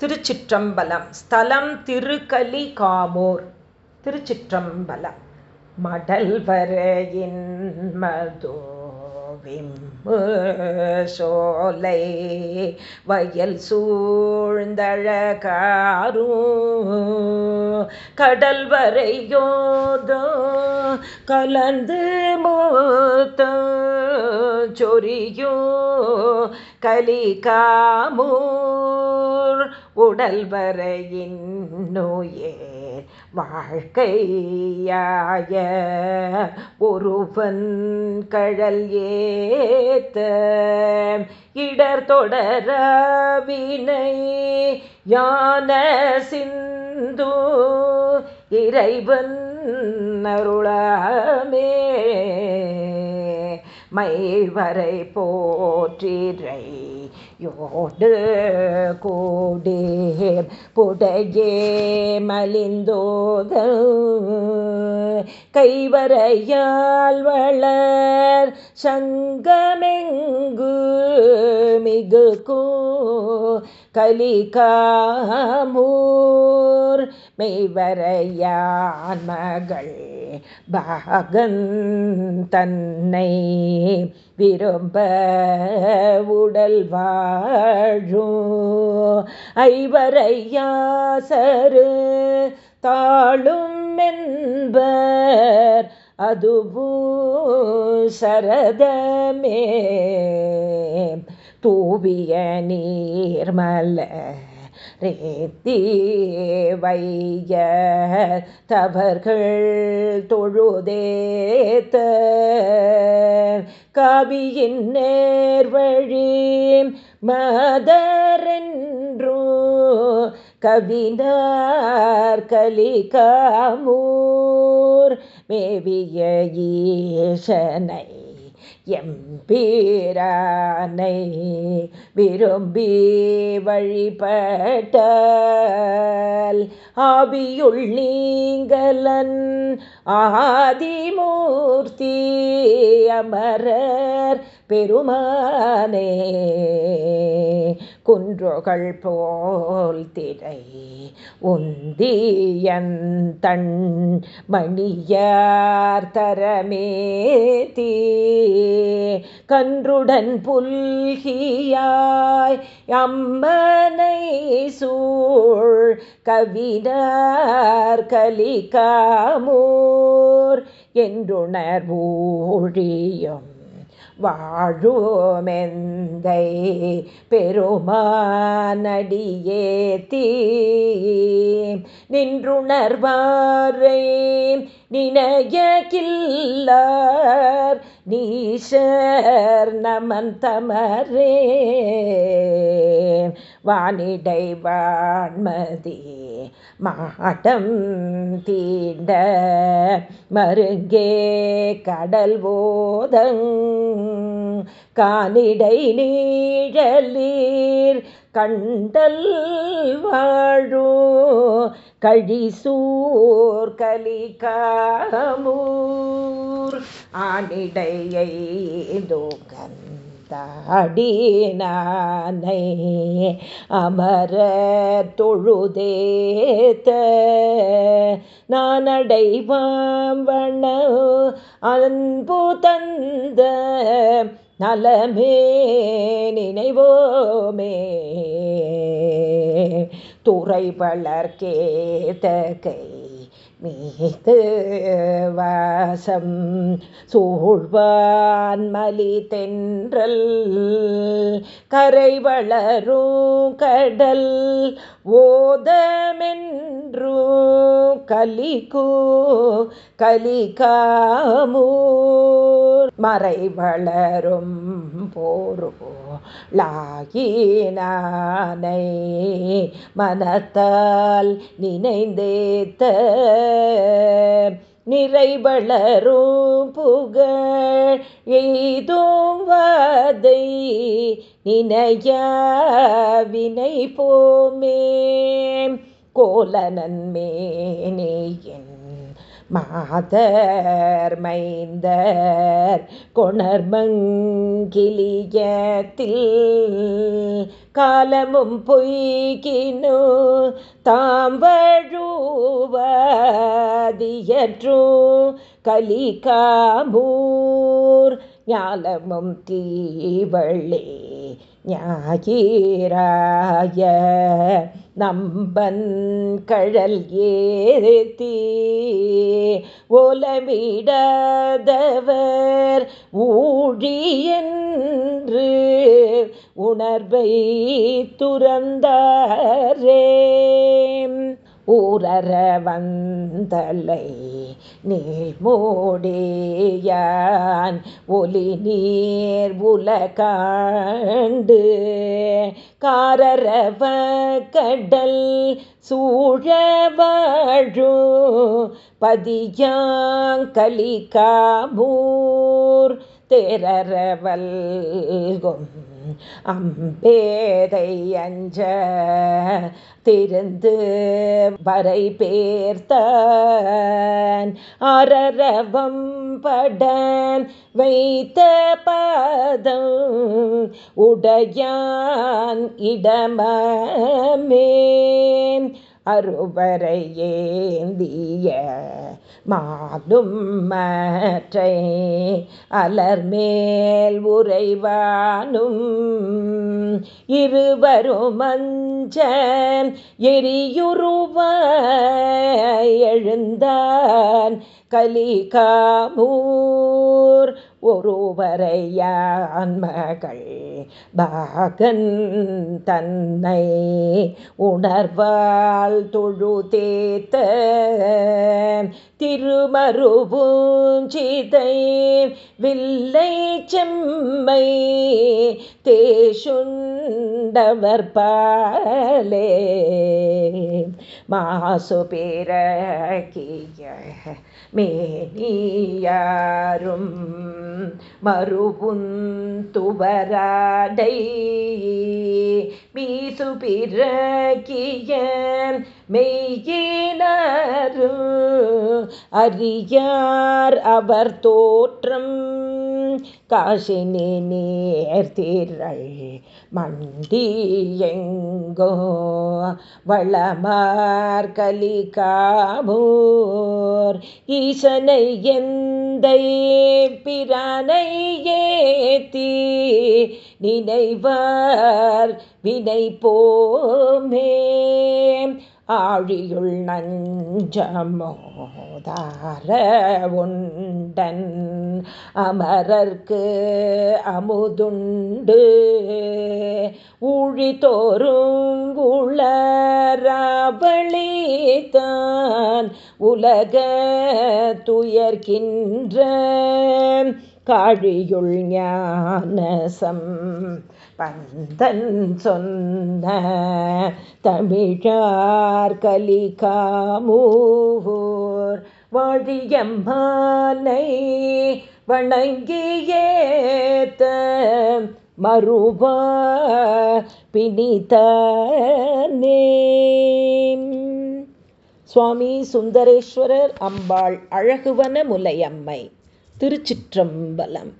திருச்சிற்றம்பலம். ஸ்தலம் திருக்கலி காமோர் திருச்சிற்றம்பலம் மடல்வரையின் மதோவிம்மு சோலை வயல் சூழ்ந்தழகாரும் கடல் வரையோதோ கலந்து மூத்த. சொரியோ கலிகாமூர். உடல் வரையின் நோயே வாழ்க்கையாய ஒருவன் கழல் ஏத்த இடர் தொடர வினை யான சிந்து இறைவன் அருளாமே. மைவரை போற்றிரை யோடு கூடே புடையே மலிந்தோத கைவரையால் வளர் சங்கமெங்கு மிகு கலிகாமூர். மெய்வரையான் மகள் பாகந்தன்னை விரும்ப உடல் வாழும் ஐவரையாசரு தாளும் என்பர் அதுபூ சரதமே. தூவிய நீர்மல ரேத்தீவைய தவர்கள் தொழுதேத்த கவியின் நேர்வழி மதரென்றோ கவினார் கலிகாமூர் மேவிய ஈசனை எம்பீரானை விரும்பி வழிபட்டால் ஆபியுள் நீங்கலன் ஆதிமூர்த்தி அமரர் பெருமானே. குன்றொகள் போல் திரை உந்தியன் தன் மணியார் தரமேதி கன்றுடன் புல்கியாய் அம்மனை சூழ் கவினார் கலிகாமூர் ஊழியம் வாழுமெந்தை பெருமானடியே தீ நின்றுணர்வாரை நினையகில்லார் நீஷர் நமன் தமரே வானிடை வான்மதி மாட்டம் தீண்ட மருங்கே கடல் போதங் கானிடை நீழலீர் கண்டல் வாழோ கழிசூர் கலிகாமூர் ஆனிடையை தோகன் அமர தொழுதேத்த. நானடைவாம் வண்ண அன்பு தந்த நலமே நினைவோமே. துறை வளர்கேதகை மீது வாசம் சூழ்வான் மலி தென்றல் கரை வளரும் கடல் ஓதமென்று கலிகோ கலிகாமூர். மறை வளரும் போரோ லாகினானை மனத்தால் நினைந்தேத்த நிறைவளரும் புகழ். எய்தும் நினையாவினை போமே கோலனன் மாதர்மைந்தர் கொணர்மங்கிலியத்தில் காலமும் பொய்கினோ தாம் கலிகாமூர் ஞாலமும் தீவள்ளே ஞாயிராய நம்பன் கழல் ஏத்தி ஓலமிடாதவர் ஊழியன்று உணர்வை துறந்தாரே. ஊரற வந்தலை நீழ்மோடியான் ஒலி நீர் உலகாண்டு. காரரவ கடல் சூழ வாழும் பதியாங்கலிகாமூர் தேரரவல்கும் அம்பேதை அஞ்ச திருந்து வரை பேர்த்தான். அரரவம் படன் வைத்த பாதம் உடையான் இடமேன் அறுவரை ஏந்திய மாலும் மற்றை அலர்மேல் உறைவானும். இருவரும் அஞ்சன் எரியுருவ எழுந்தான் கலிகாமூர். ஒருவரையான்மகள் பாகன் தன்னை உணர்வால் தொழு தேத்த திருமருபூஞ்சிதை வில்லை செம்மை கண்டவர் பாலே. மாசு பிறக்கிய மேனியாரும் மறுபுந்துவராடை மீசு பிறக்கிய மெய்யினரு அறியார் அவர் தோற்றம் காசினி நேர்த்திரள் மண்டி எங்கோ வளமார் கலிகாபோர் ஈசனை எந்தை பிரானை ஏத்தி நினைவார் வினை போமே ஆழியுள் நஞ்சமோதார உண்டன் அமரர்க்கு அமுதுண்டு. ஊழி உளரவழித்தான் உலக துயர்கின்ற காழியுள் ஞானசம் பந்தன் சொன்ன தமிழார் கலிகாமூர் வாழியம்மானை வணங்கியேத்த மறுவா பிணித்தனே சுவாமி சுந்தரேஸ்வரர் அம்பாள் அழகுவன முலையம்மை. திருச்சிற்றம்பலம்.